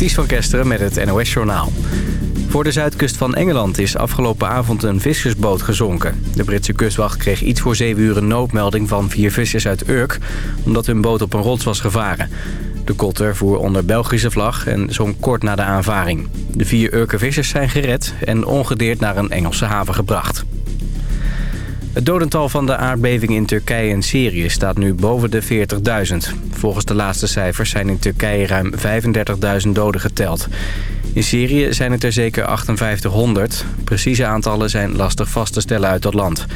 Ties van Kesteren met het NOS-journaal. Voor de zuidkust van Engeland is afgelopen avond een vissersboot gezonken. De Britse kustwacht kreeg iets voor zeven uur een noodmelding van vier vissers uit Urk... omdat hun boot op een rots was gevaren. De kotter voer onder Belgische vlag en zonk kort na de aanvaring. De vier Urke vissers zijn gered en ongedeerd naar een Engelse haven gebracht. Het dodental van de aardbeving in Turkije en Syrië staat nu boven de 40.000. Volgens de laatste cijfers zijn in Turkije ruim 35.000 doden geteld. In Syrië zijn het er zeker 5800. Precieze aantallen zijn lastig vast te stellen uit dat land.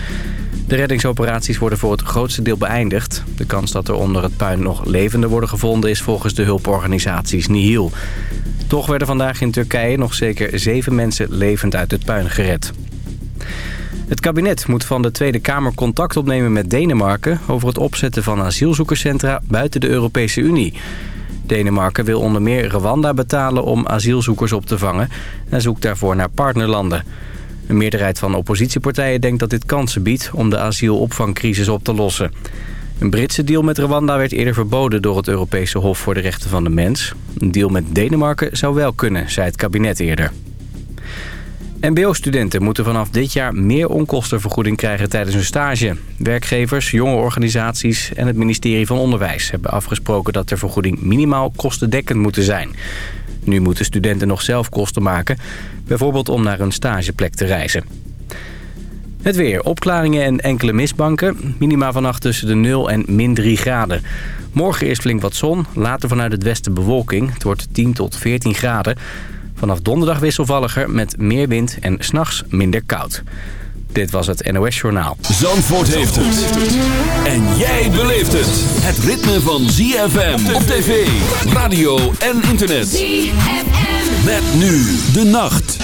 De reddingsoperaties worden voor het grootste deel beëindigd. De kans dat er onder het puin nog levenden worden gevonden is volgens de hulporganisaties nihil. Toch werden vandaag in Turkije nog zeker zeven mensen levend uit het puin gered. Het kabinet moet van de Tweede Kamer contact opnemen met Denemarken... over het opzetten van asielzoekerscentra buiten de Europese Unie. Denemarken wil onder meer Rwanda betalen om asielzoekers op te vangen... en zoekt daarvoor naar partnerlanden. Een meerderheid van oppositiepartijen denkt dat dit kansen biedt... om de asielopvangcrisis op te lossen. Een Britse deal met Rwanda werd eerder verboden door het Europese Hof voor de Rechten van de Mens. Een deal met Denemarken zou wel kunnen, zei het kabinet eerder. MBO-studenten moeten vanaf dit jaar meer onkostenvergoeding krijgen tijdens hun stage. Werkgevers, jonge organisaties en het ministerie van Onderwijs hebben afgesproken dat de vergoeding minimaal kostendekkend moet zijn. Nu moeten studenten nog zelf kosten maken, bijvoorbeeld om naar hun stageplek te reizen. Het weer, opklaringen en enkele mistbanken. Minima vannacht tussen de 0 en min 3 graden. Morgen eerst flink wat zon, later vanuit het westen bewolking. Het wordt 10 tot 14 graden. Vanaf donderdag wisselvalliger met meer wind en s'nachts minder koud. Dit was het NOS Journaal. Zandvoort heeft het. En jij beleeft het. Het ritme van ZFM op tv, radio en internet. ZFM. Met nu de nacht.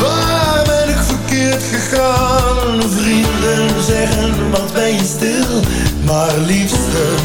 Waar ben ik verkeerd gegaan? Vrienden zeggen, wat ben je stil? Maar liefste...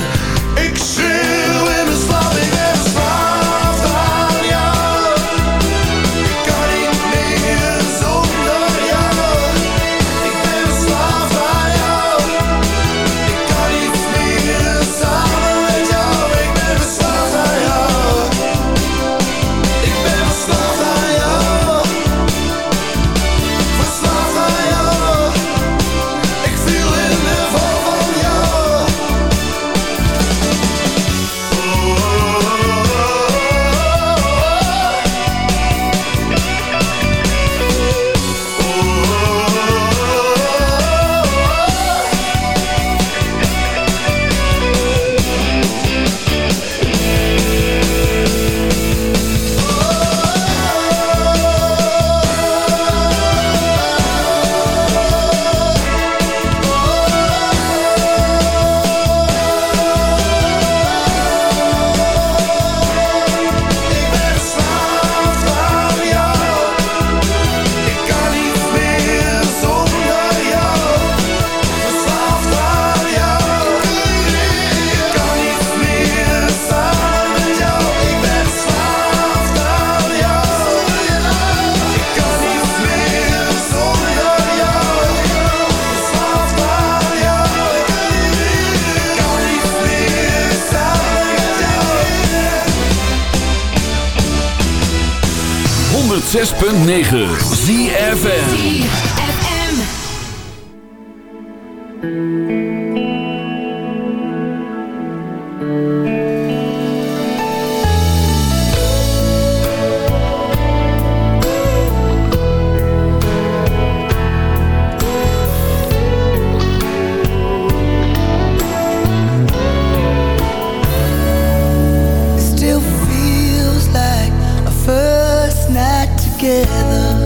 together.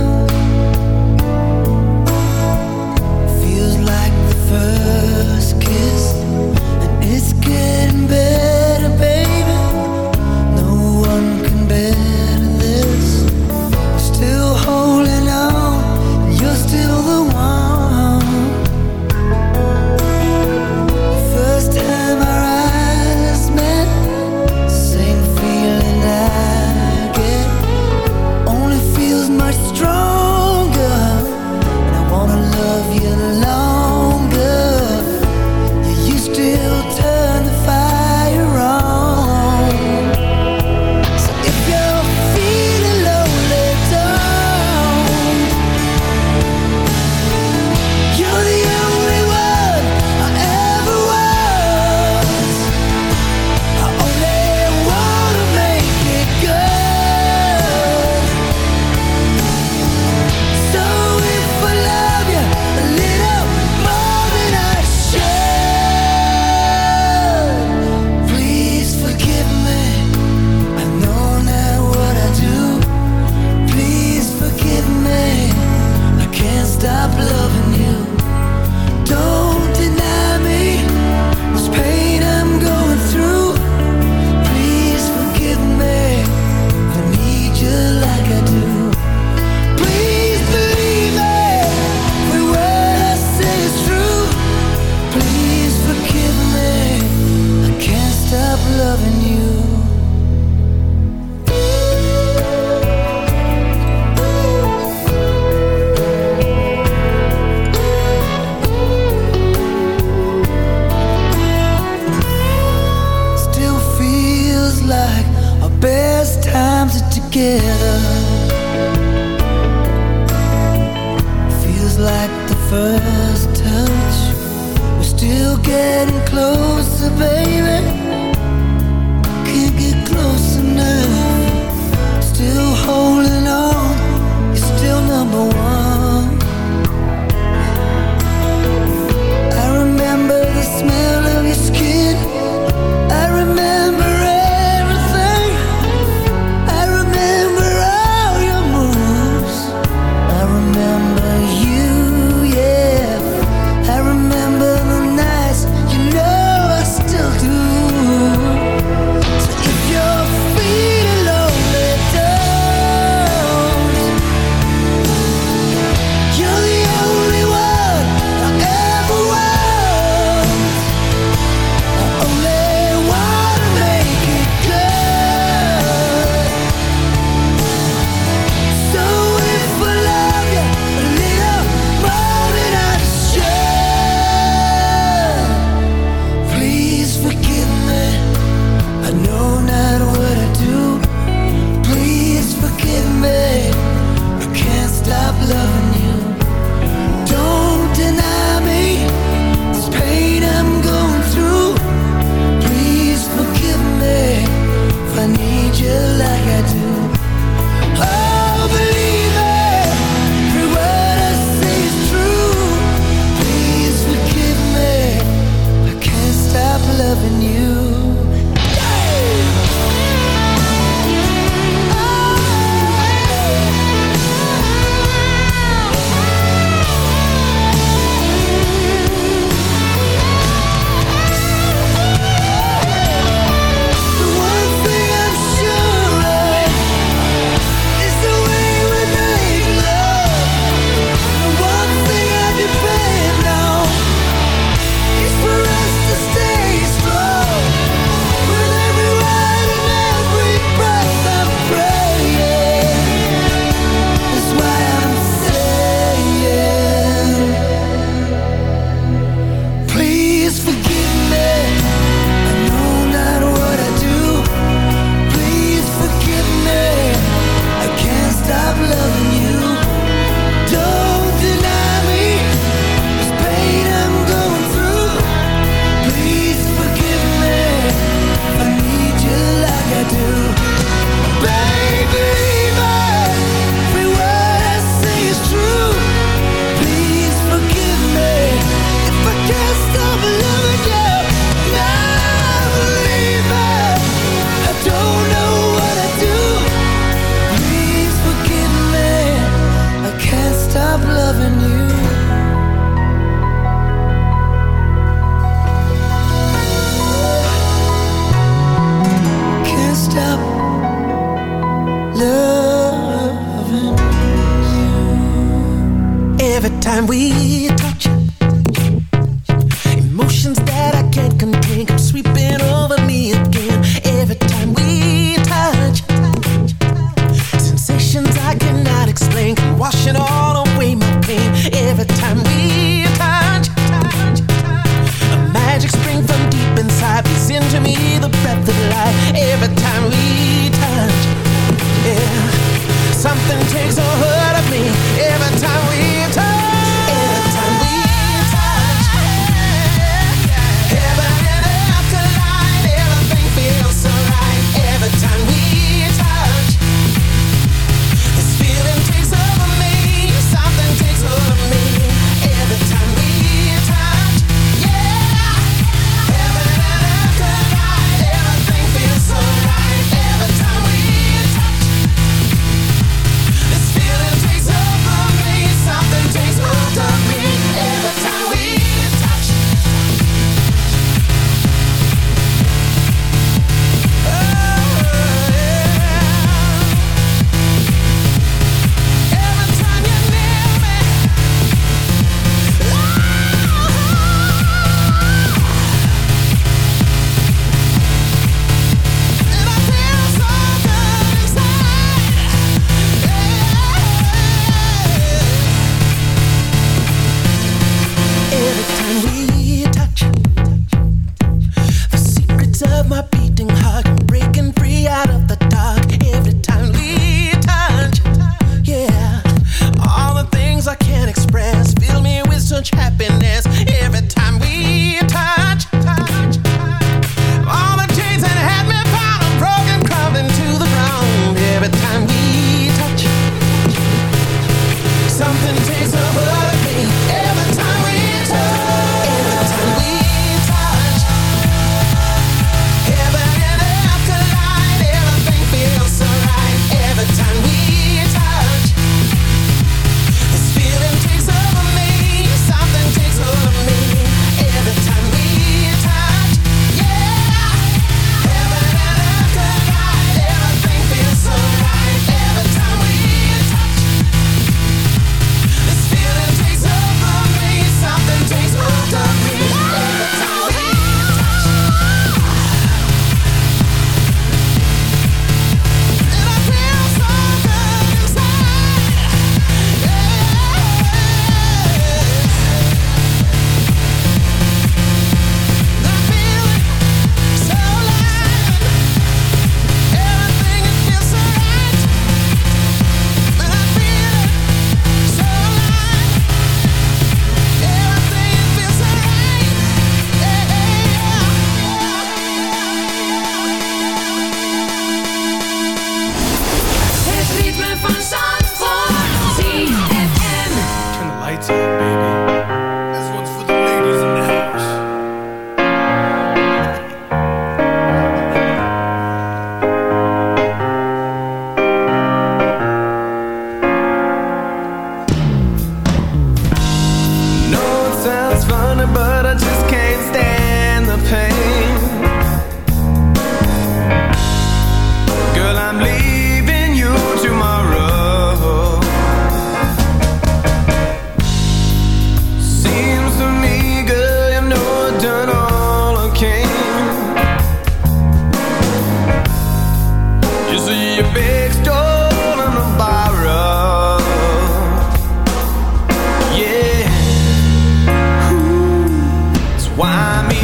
I mean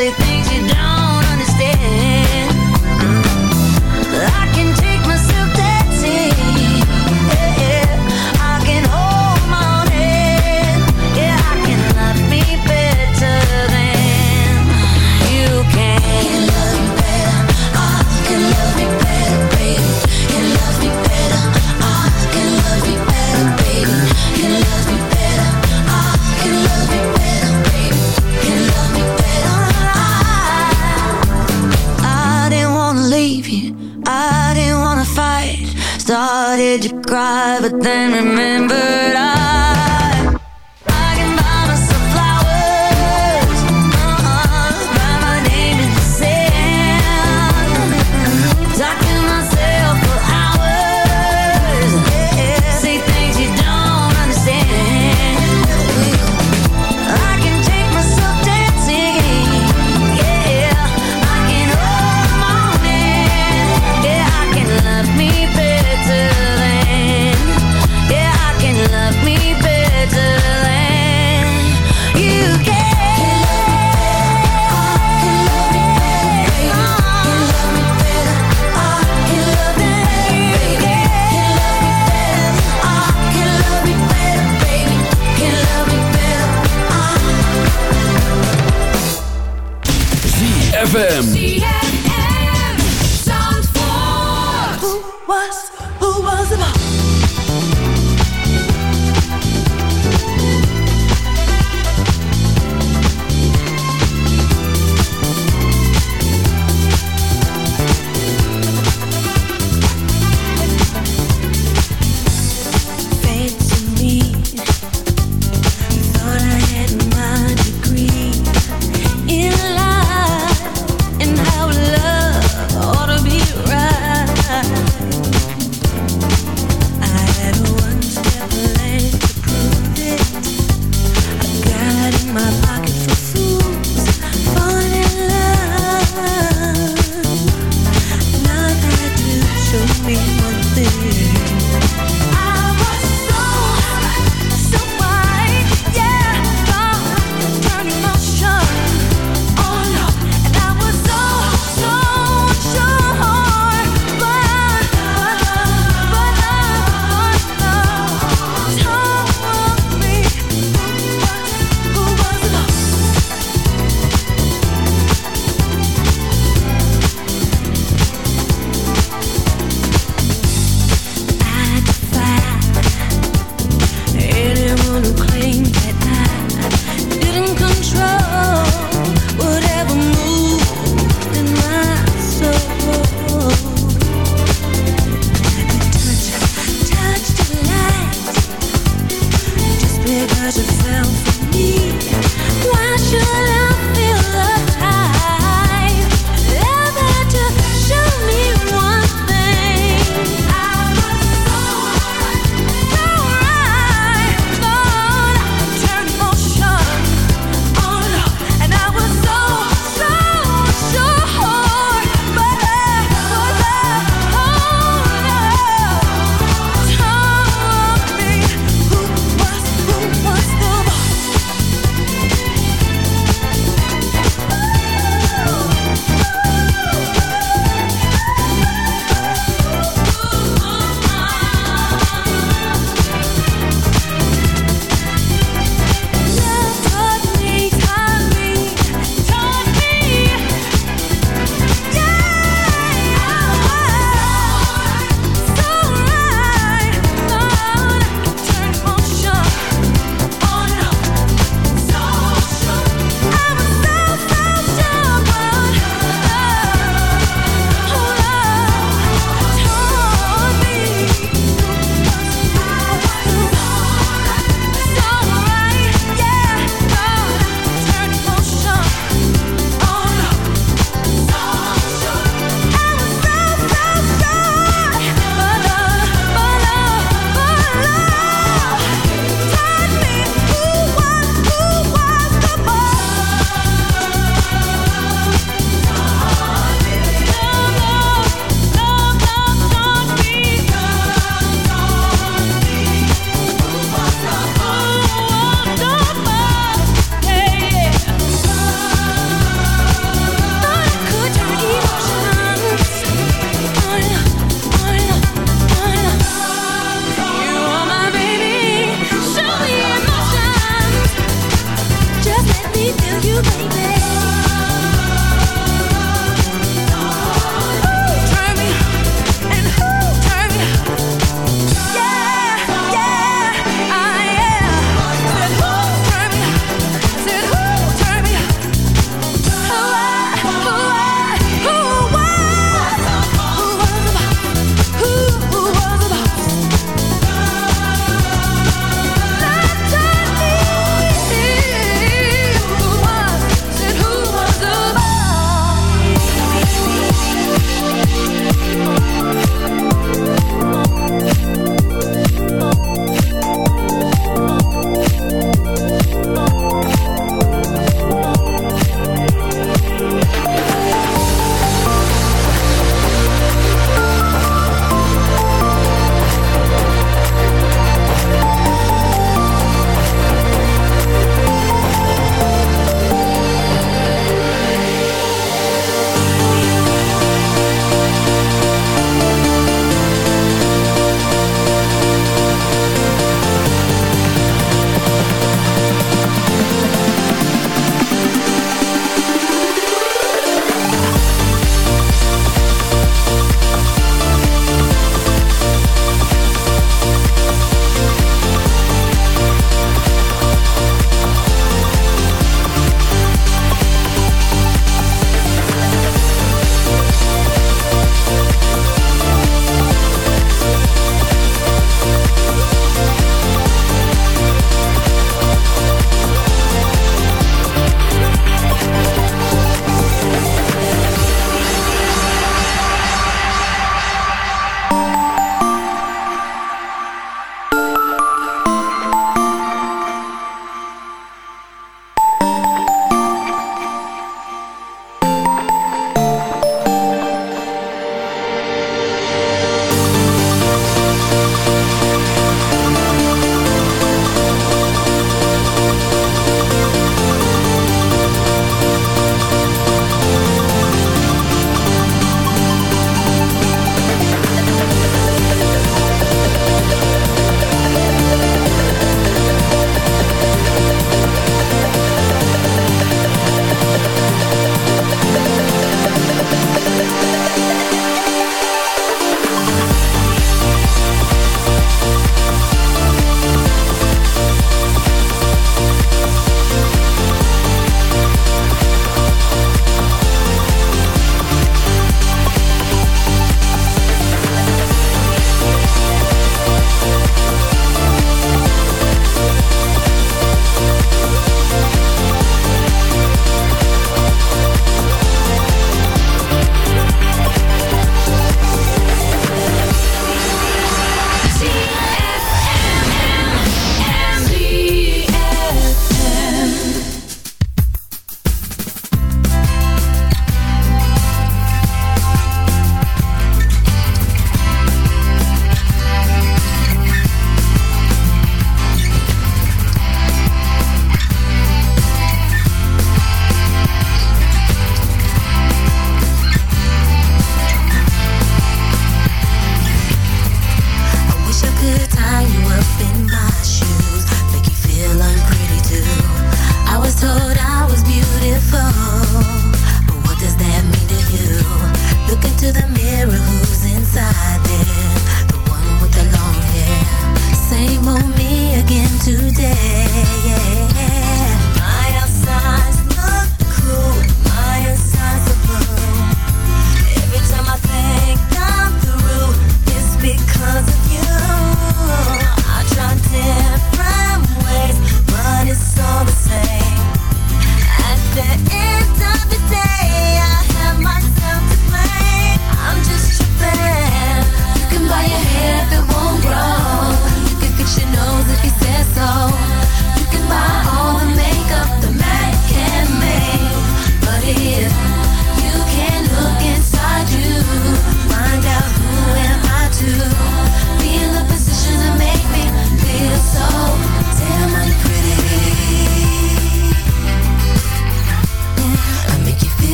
say then remember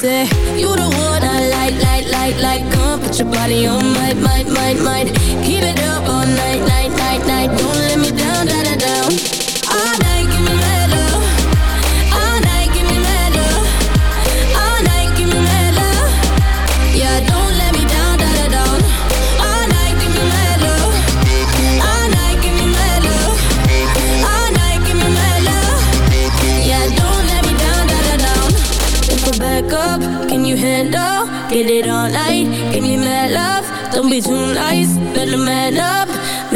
say You the one I like, like, like, like Come put your body on my, my, my, my.